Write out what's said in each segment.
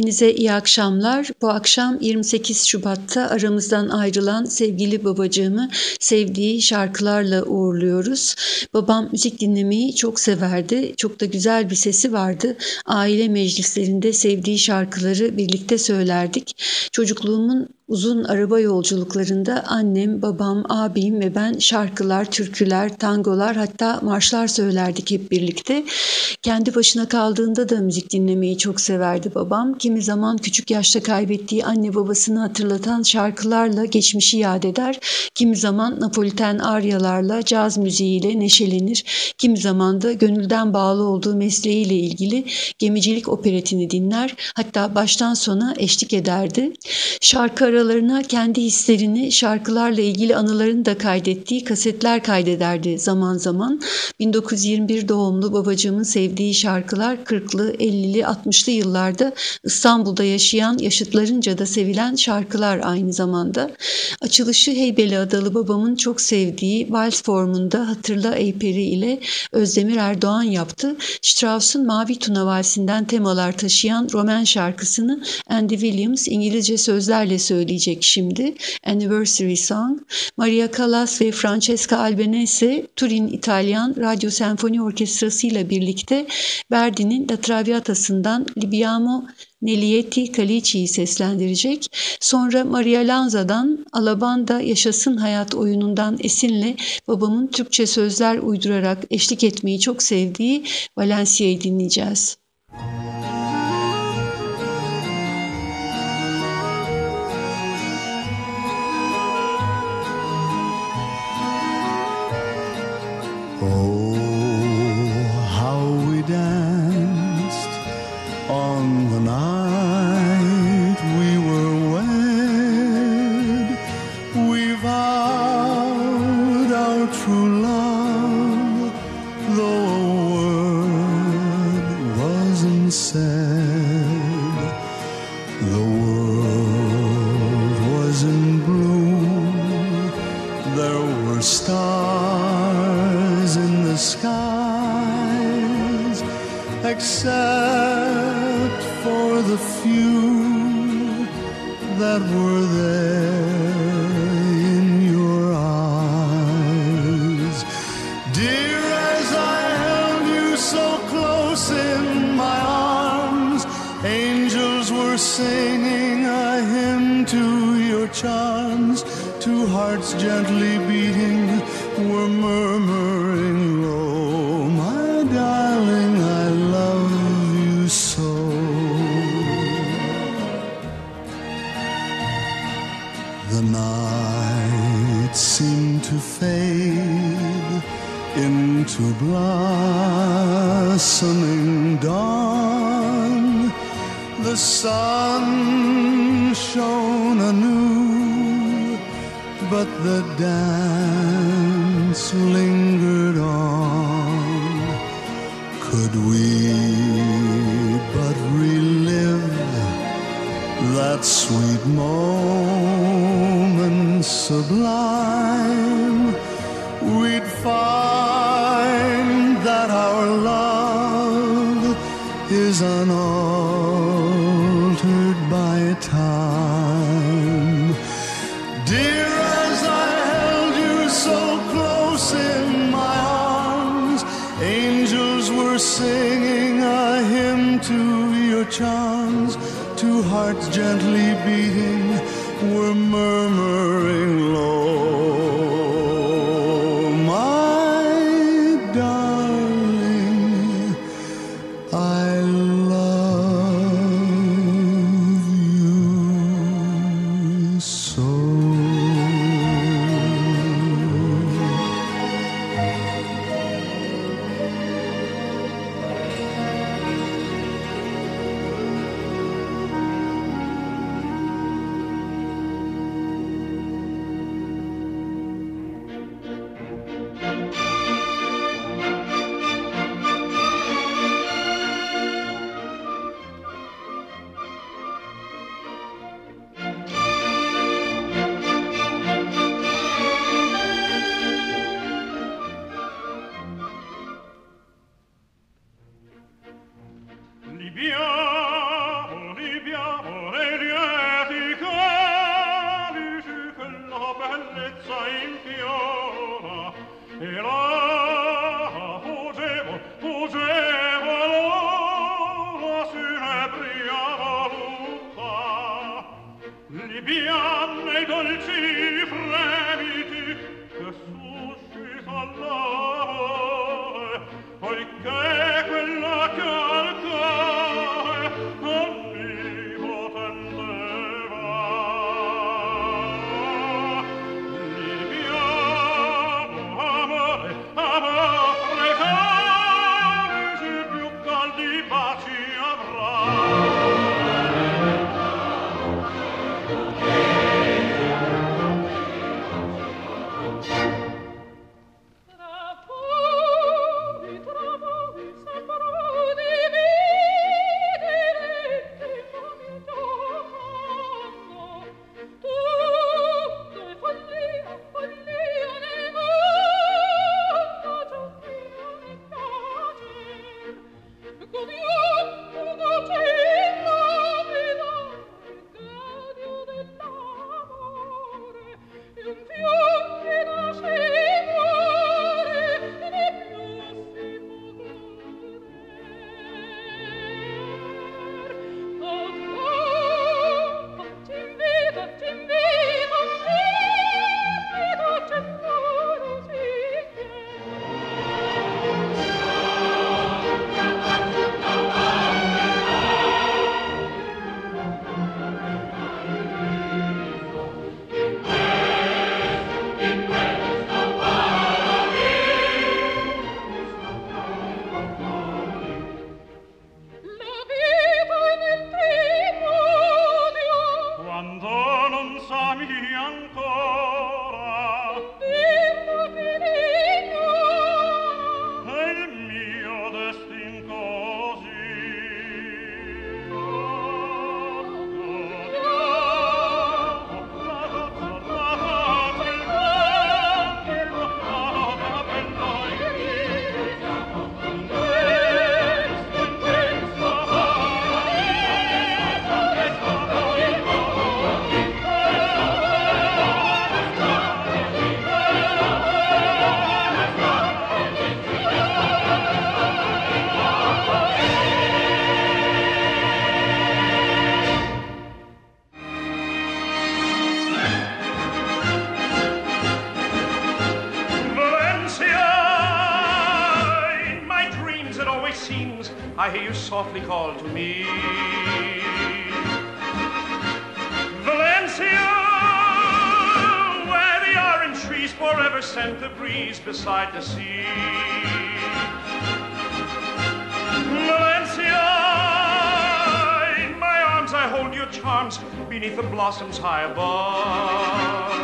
hepinize iyi akşamlar. Bu akşam 28 Şubat'ta aramızdan ayrılan sevgili babacığımı sevdiği şarkılarla uğurluyoruz. Babam müzik dinlemeyi çok severdi. Çok da güzel bir sesi vardı. Aile meclislerinde sevdiği şarkıları birlikte söylerdik. Çocukluğumun Uzun araba yolculuklarında annem, babam, abim ve ben şarkılar, türküler, tangolar hatta marşlar söylerdik hep birlikte. Kendi başına kaldığında da müzik dinlemeyi çok severdi babam. Kimi zaman küçük yaşta kaybettiği anne babasını hatırlatan şarkılarla geçmişi yad eder. Kimi zaman Napoliten aryalarla, caz müziğiyle neşelenir. Kimi zaman da gönülden bağlı olduğu mesleğiyle ilgili gemicilik operetini dinler. Hatta baştan sona eşlik ederdi. Şarkı aralarına kendi hislerini, şarkılarla ilgili anılarını da kaydettiği kasetler kaydederdi zaman zaman. 1921 doğumlu babacığımın sevdiği şarkılar 40'lı, 50'li, 60'lı yıllarda İstanbul'da yaşayan yaşıtlarınca da sevilen şarkılar aynı zamanda. Açılışı Heybeli Adalı babamın çok sevdiği vals formunda Hatırla Eyperi ile Özdemir Erdoğan yaptı. Strauss'un Mavi Tuna Valsi'nden temalar taşıyan Roman şarkısını Andy Williams İngilizce sözlerle söyleyecek şimdi. Anniversary Song. Maria Callas ve Francesca Albanese Turin İtalyan Radyo Senfoni Orkestrası ile birlikte Verdi'nin La Traviatası'ndan Libiamo Nelietti Calici'yi seslendirecek. Sonra Maria Lanza'dan Alabanda Yaşasın Hayat oyunundan esinle babamın Türkçe sözler uydurarak eşlik etmeyi çok sevdiği Valencia'yı dinleyeceğiz. Oh, time, we'd find that our love is unaltered by time. Dear, as I held you so close in my arms, angels were singing a hymn to your charms, two hearts gently beating were murdered. High above.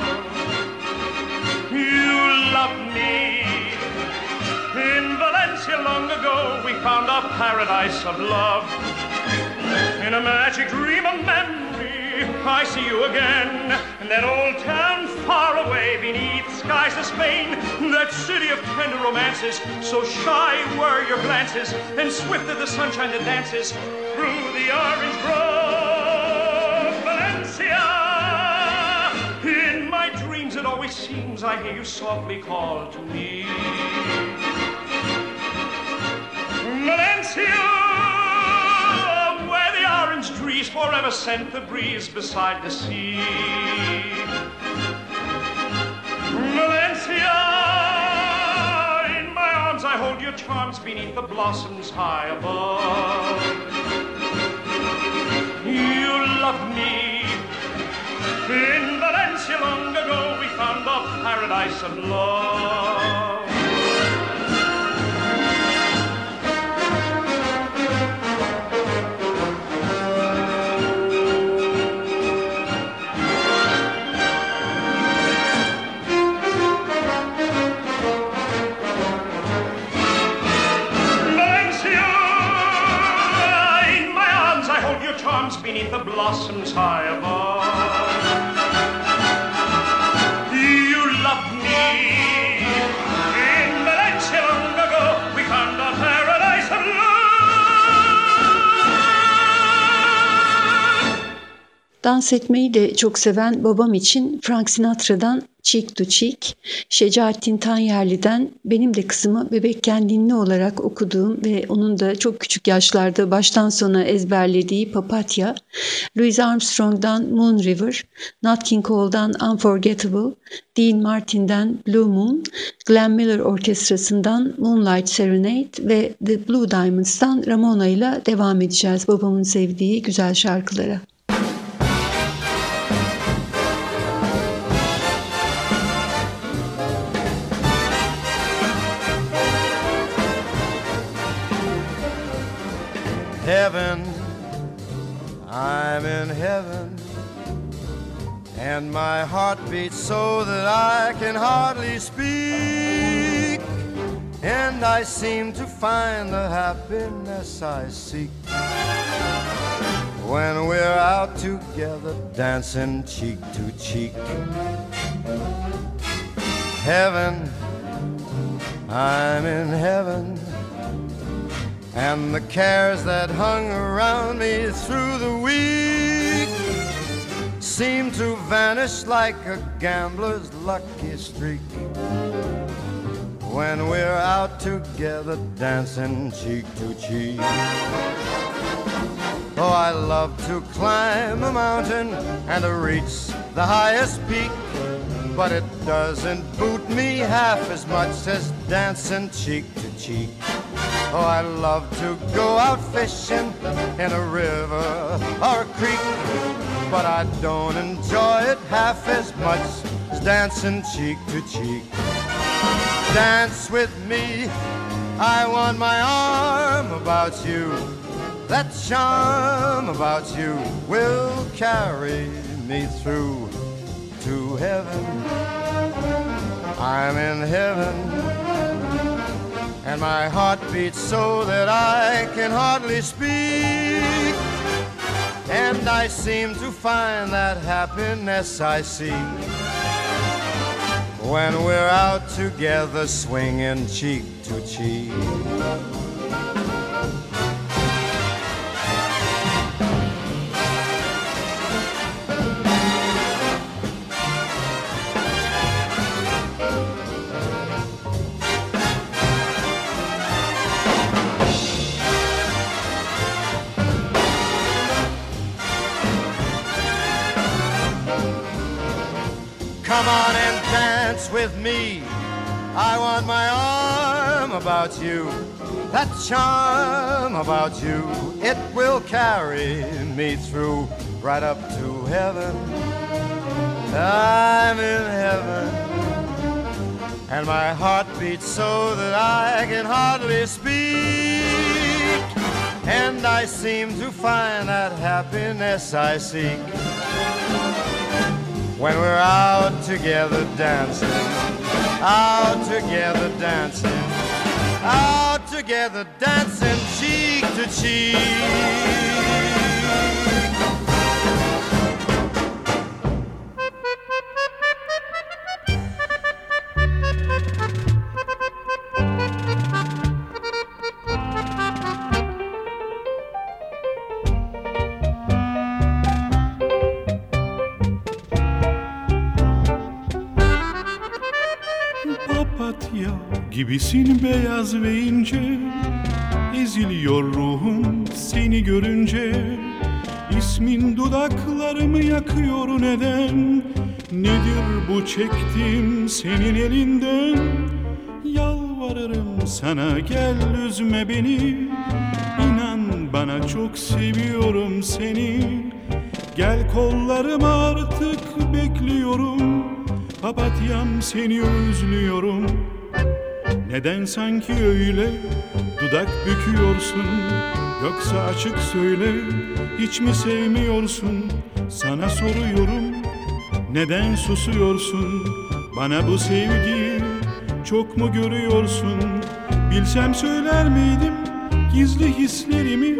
You love me. In Valencia long ago we found a paradise of love. In a magic dream of memory, I see you again. In that old town far away beneath skies of Spain. That city of tender romances, so shy were your glances, and swift as the sunshine that dances through the orange grove. Seems I hear you softly call to me. Valencia! Where the orange trees forever scent the breeze beside the sea. Valencia! In my arms I hold your charms beneath the blossoms high above. You love me. In Valencia long ago we found the paradise of love. Valencia! In my arms I hold your charms beneath the blossoms high above. Dans etmeyi de çok seven babam için Frank Sinatra'dan Cheek to Cheek, Şecaettin Tanyerli'den benim de kızıma bebekken dinli olarak okuduğum ve onun da çok küçük yaşlarda baştan sona ezberlediği Papatya, Louis Armstrong'dan Moon River, Nat King Cole'dan Unforgettable, Dean Martin'den Blue Moon, Glenn Miller Orkestrası'ndan Moonlight Serenade ve The Blue Diamonds'tan Ramona ile devam edeceğiz babamın sevdiği güzel şarkılara. Heaven. And my heart beats so that I can hardly speak. And I seem to find the happiness I seek. When we're out together dancing cheek to cheek. Heaven, I'm in heaven. And the cares that hung around me through the week seem to vanish like a gambler's lucky streak. When we're out together dancing cheek to cheek. Oh, I love to climb a mountain and to reach the highest peak. But it doesn't boot me half as much as dancing cheek to cheek. Oh, I love to go out fishing in a river or a creek, but I don't enjoy it half as much as dancing cheek to cheek. Dance with me, I want my arm about you. That charm about you will carry me through heaven. I'm in heaven and my heart beats so that I can hardly speak. And I seem to find that happiness I seek when we're out together swinging cheek to cheek. I want my arm about you. That charm about you, it will carry me through right up to heaven. I'm in heaven, and my heart beats so that I can hardly speak. And I seem to find that happiness I seek when we're out together dancing, out together dancing, out together dancing cheek to cheek. Gibisin beyaz ve ince Eziliyor ruhum seni görünce. İsmin dudaklarımı yakıyor neden? Nedir bu çektiğim senin elinden? Yalvarırım sana gel üzme beni. İnan bana çok seviyorum seni. Gel kollarıma artık bekliyorum. Papatyam seni özlüyorum Neden sanki öyle dudak büküyorsun? Yoksa açık söyle hiç mi sevmiyorsun? Sana soruyorum neden susuyorsun? Bana bu sevgiyi çok mu görüyorsun? Bilsem söyler miydim gizli hislerimi?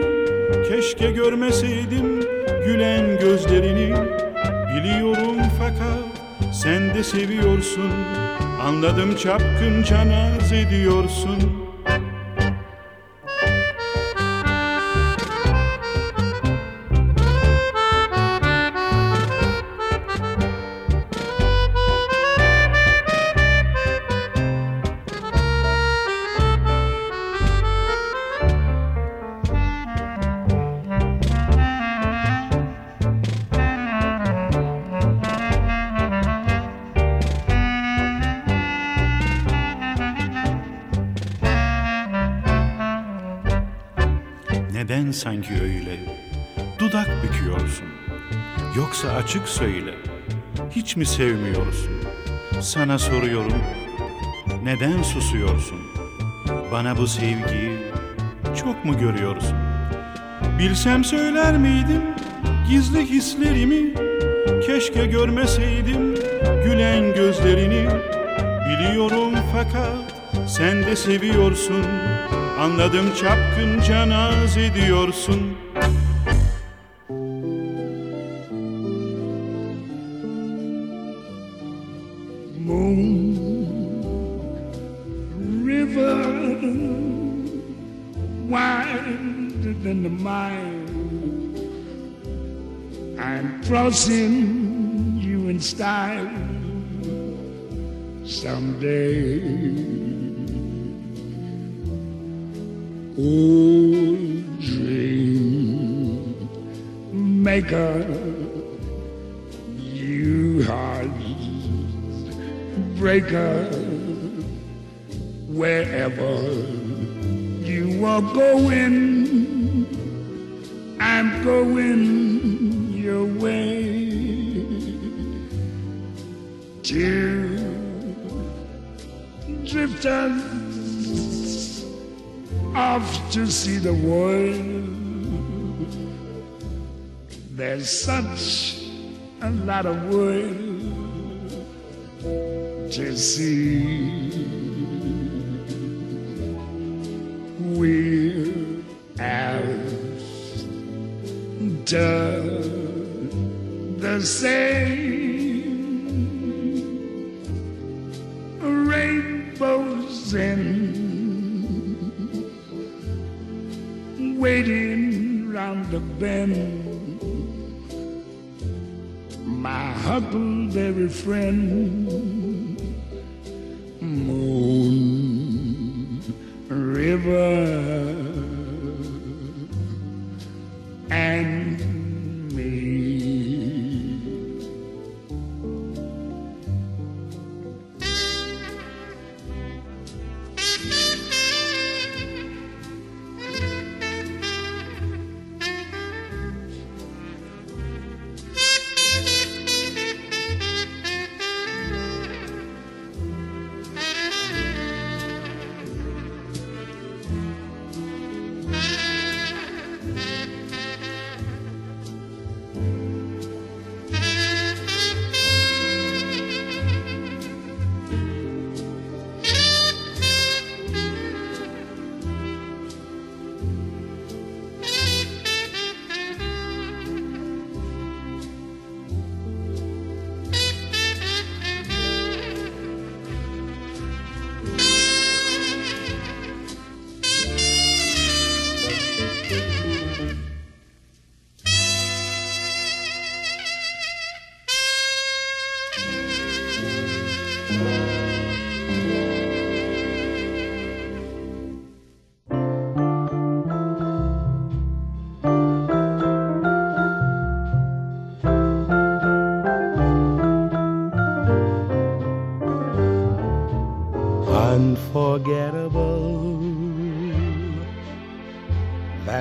Keşke görmeseydim gülen gözlerini. Biliyorum fakat sen de seviyorsun Anladım çapkın canaz ediyorsun. Sanki öyle. Dudak büküyorsun. Yoksa açık söyle. Hiç mi sevmiyorsun? Sana soruyorum. Neden susuyorsun? Bana bu sevgiyi çok mu görüyorsun? Bilsem söyler miydim? Gizli hislerimi Keşke görmeseydim. Gülen gözlerini Biliyorum fakat sen de seviyorsun Anladım çapkınca naz ediyorsun crossing you in style someday. Maker, you heart breaker wherever you are going, I'm going your way. Two drifters off to see the world. There's such a lot of world to see. We're after the same friend,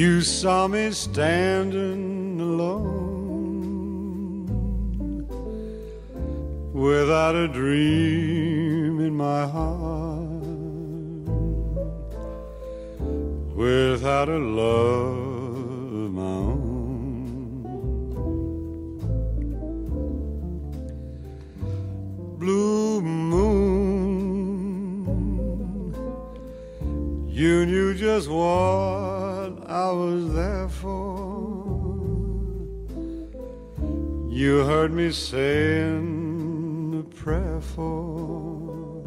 You saw me standing alone without a dream in my heart, without a love of my own. Blue moon, you knew just what I was there for. You heard me saying a prayer for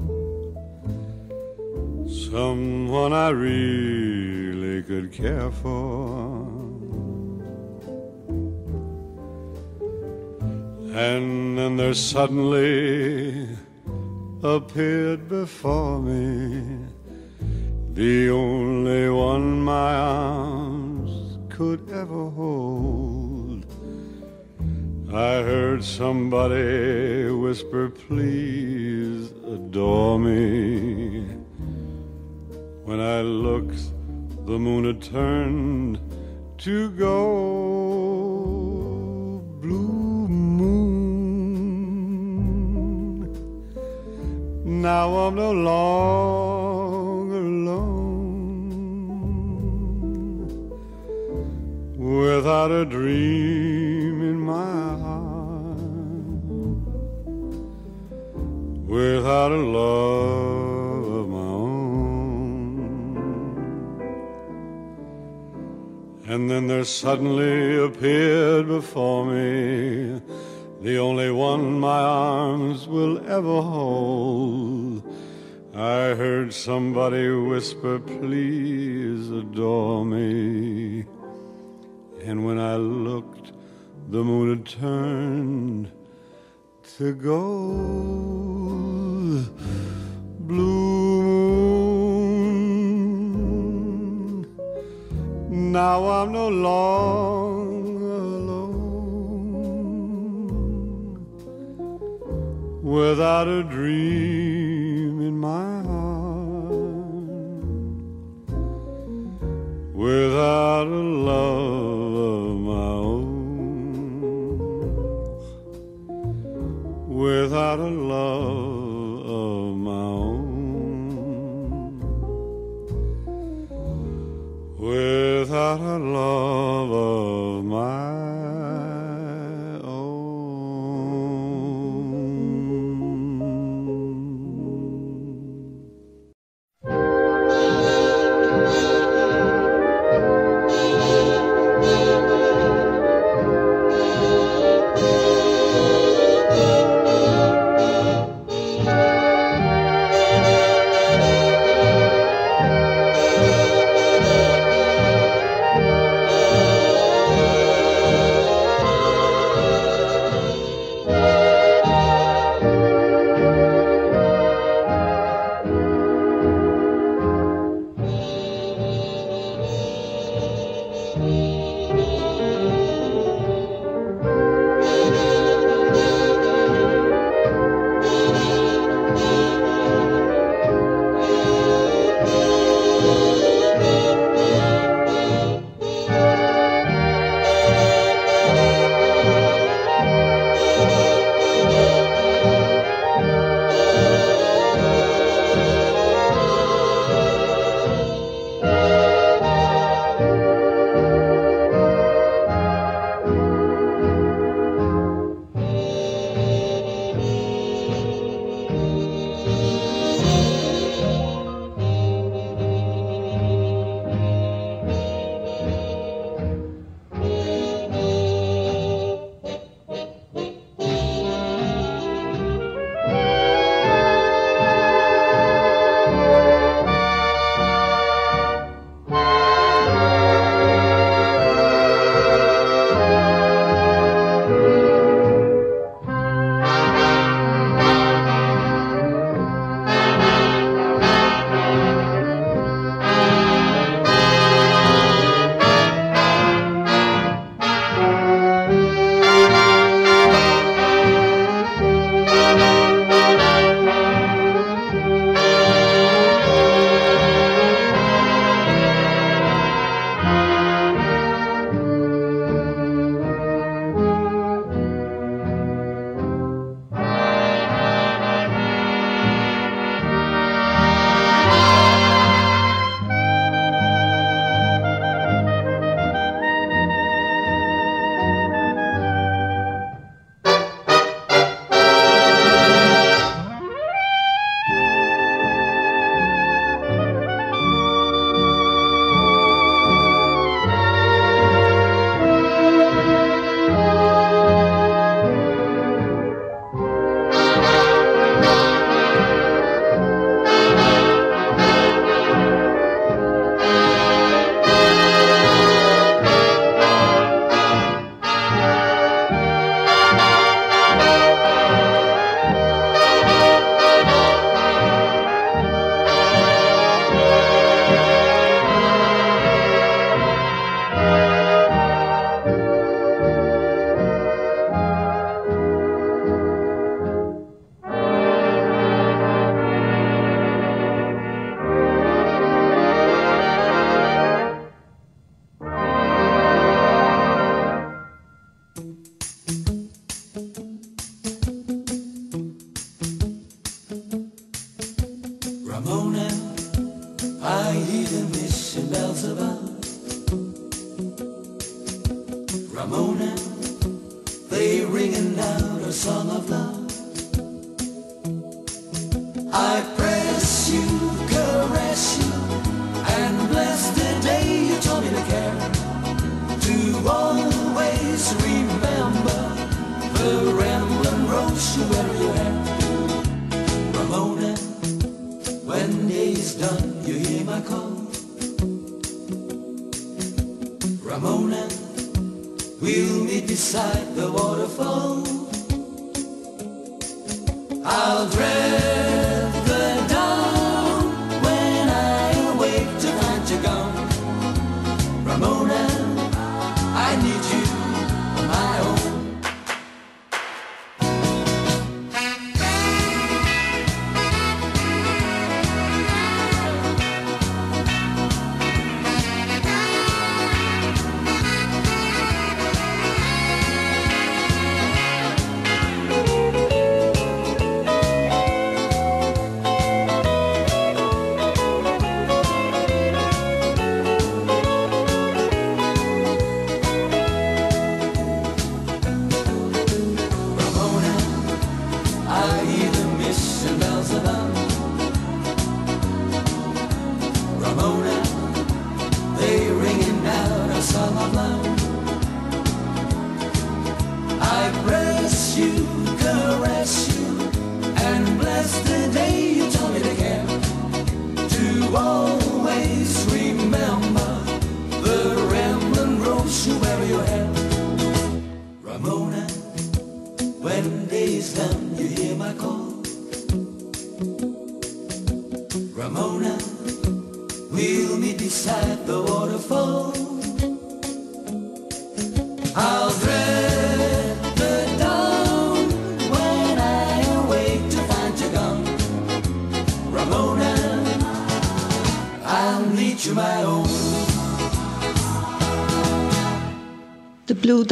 someone I really could care for. And then there suddenly appeared before me the only one my arms could ever hold. I heard somebody whisper, Please adore me. When I looked, the moon had turned to gold. appeared before me, the only one my arms will ever hold. I heard somebody whisper, please.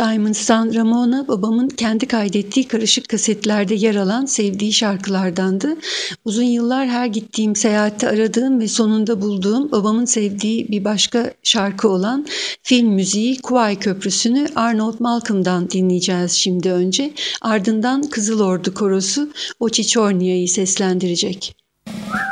Diamond San Ramona babamın kendi kaydettiği karışık kasetlerde yer alan sevdiği şarkılardandı. Uzun yıllar her gittiğim seyahatte aradığım ve sonunda bulduğum babamın sevdiği bir başka şarkı olan film müziği Kuay Köprüsü'nü Arnold Malcolm'dan dinleyeceğiz şimdi önce. Ardından Kızıl Ordu Korosu Oçiçornia'yı seslendirecek. Müzik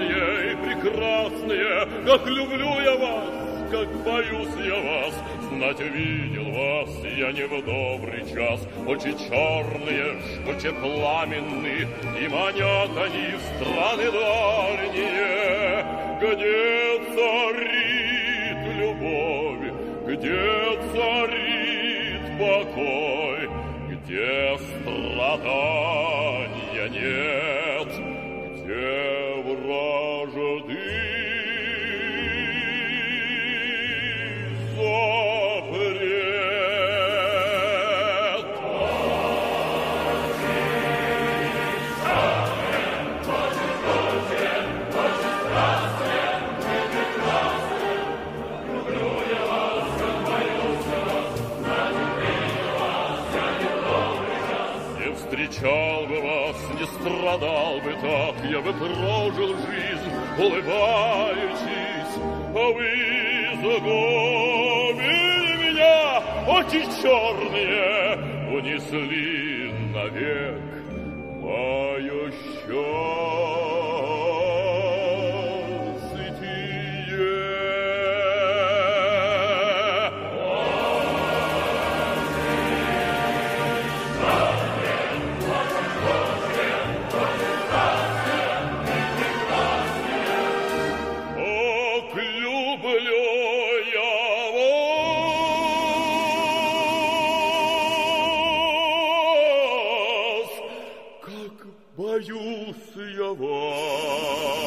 опасные и прекрасные, как люблю я вас, как боюсь я вас, знать видел вас я не в добрый час. Очи черные, жгуче пламенные, и манят они в страны дальние, где царит любовь, где царит покой, где страдания я бы прожил жизнь, улыбаючись, а вы загубили меня, очи черные унесли навек мое счастье. Боюсь я вас.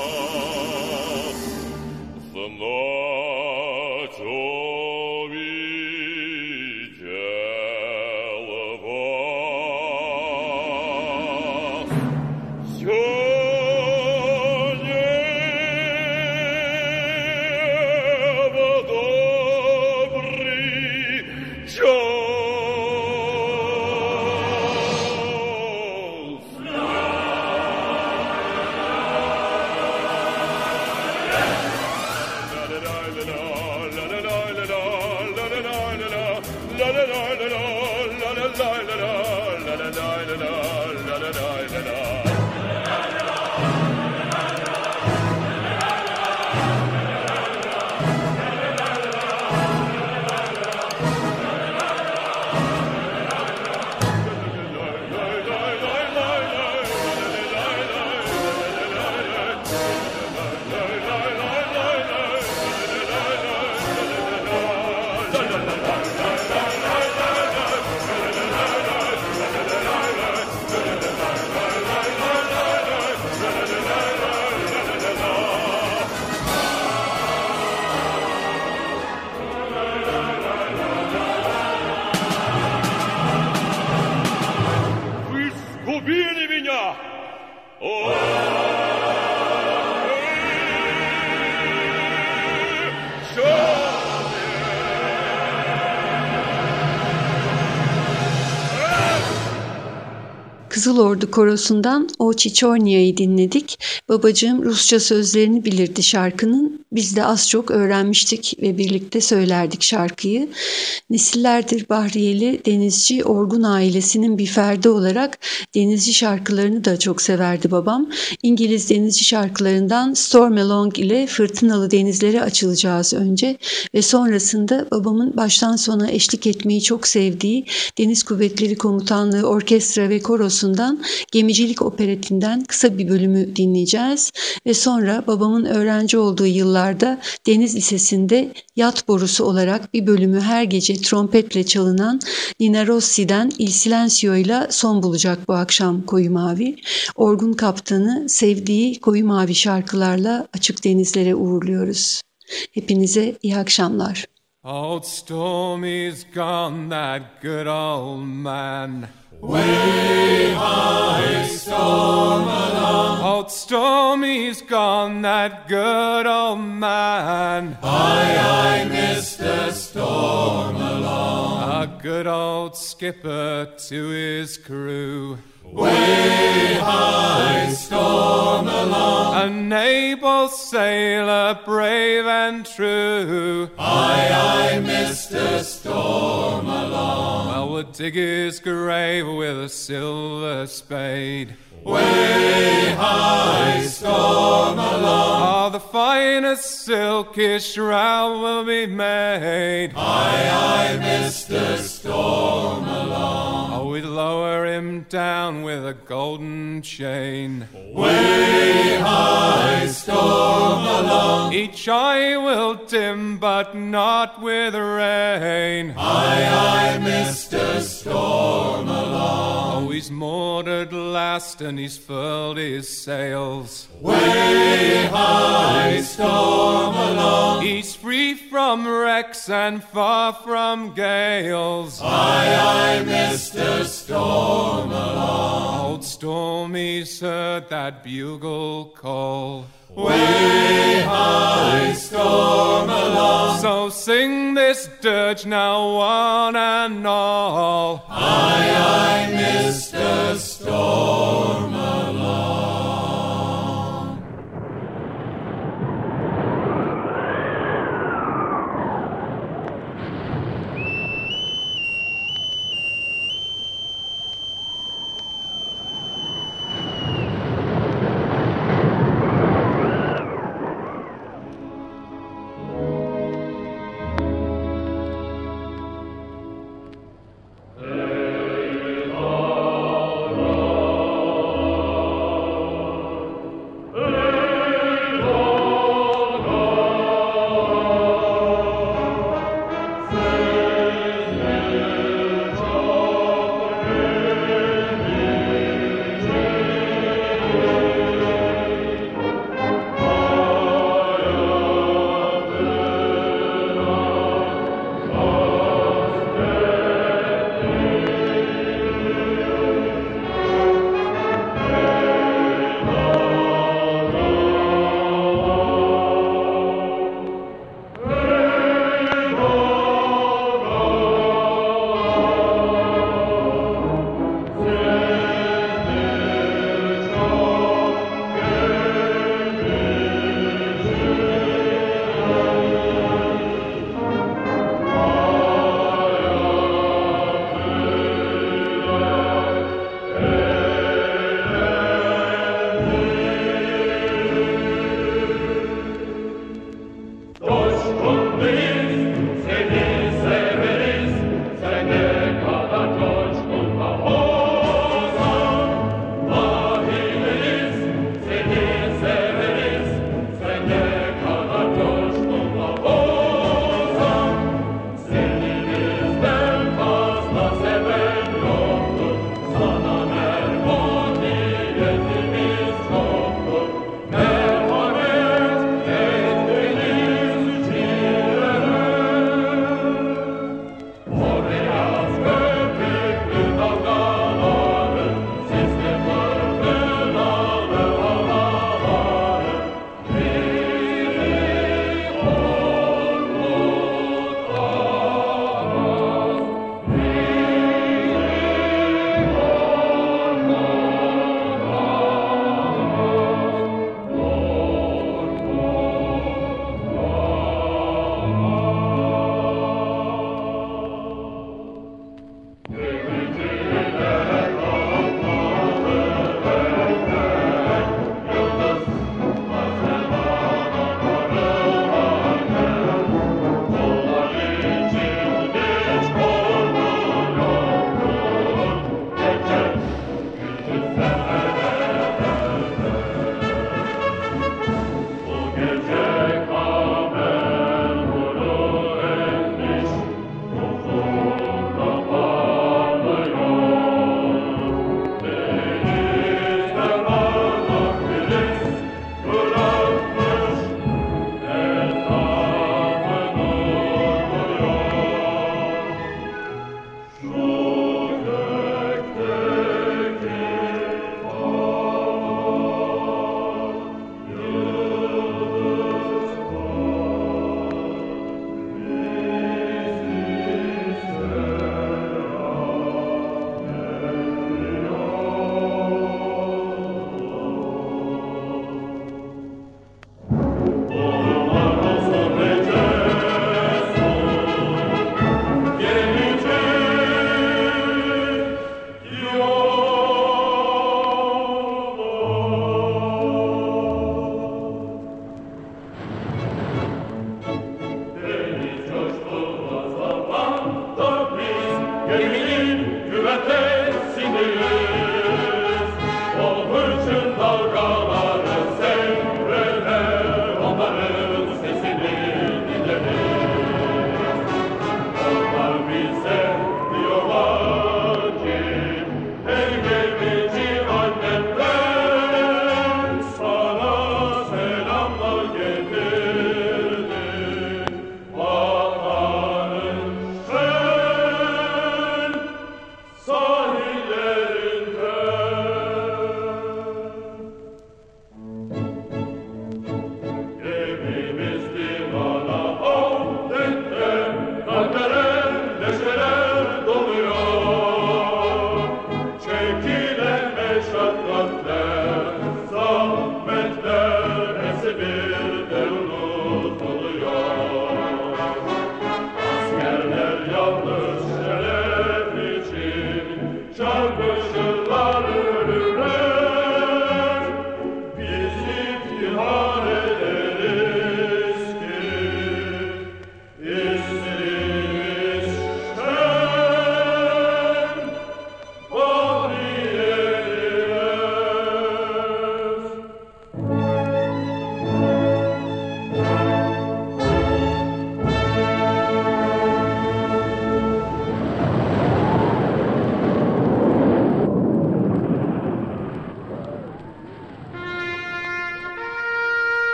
Kızıl Ordu Korosu'ndan O Çiçornia'yı dinledik. Babacığım Rusça sözlerini bilirdi şarkının. Biz de az çok öğrenmiştik ve birlikte söylerdik şarkıyı. Nesillerdir Bahriyeli denizci Orgun ailesinin bir ferdi olarak denizci şarkılarını da çok severdi babam. İngiliz denizci şarkılarından Storm Along ile Fırtınalı Denizlere açılacağız önce ve sonrasında babamın baştan sona eşlik etmeyi çok sevdiği Deniz Kuvvetleri Komutanlığı Orkestra ve Korosu'ndan Gemicilik Operetinden kısa bir bölümü dinleyeceğiz ve sonra babamın öğrenci olduğu yıllarda Deniz Lisesi'nde yat borusu olarak bir bölümü her gece trompetle çalınan Nina Rossi'den Il Silenzio ile son bulacak bu akşam Koyu Mavi. Orgun Kaptanı sevdiği Koyu Mavi şarkılarla açık denizlere uğurluyoruz. Hepinize iyi akşamlar. Old Stormy's gone, that good old man. Old Stormy's gone, that good old man. Aye, aye, Mr. Storm along. A good old skipper to his crew. Way high storm along. An able sailor, brave and true. Aye, aye, Mr. Storm along. Well, we'll dig his grave with a silver spade. Way high storm along. Oh, ah, the finest silky shroud will be made. Aye, aye, Mr. Storm along. Oh, we lower him down with a golden chain. Way high storm along. Each eye will dim, but not with rain. Aye, aye, Mr. Storm along. Oh, he's moored at last and he's furled his sails. Way high storm along. He's free from wrecks and far from gales. Aye, aye, Mr. Storm along. Old Stormy's heard that bugle call. Way high storm along. So sing this dirge now, one and all. Aye, aye, Mr. Storm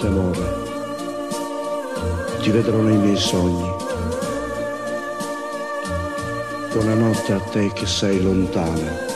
Buonanotte amore, ti vedrò nei miei sogni. Buonanotte a te che sei lontana.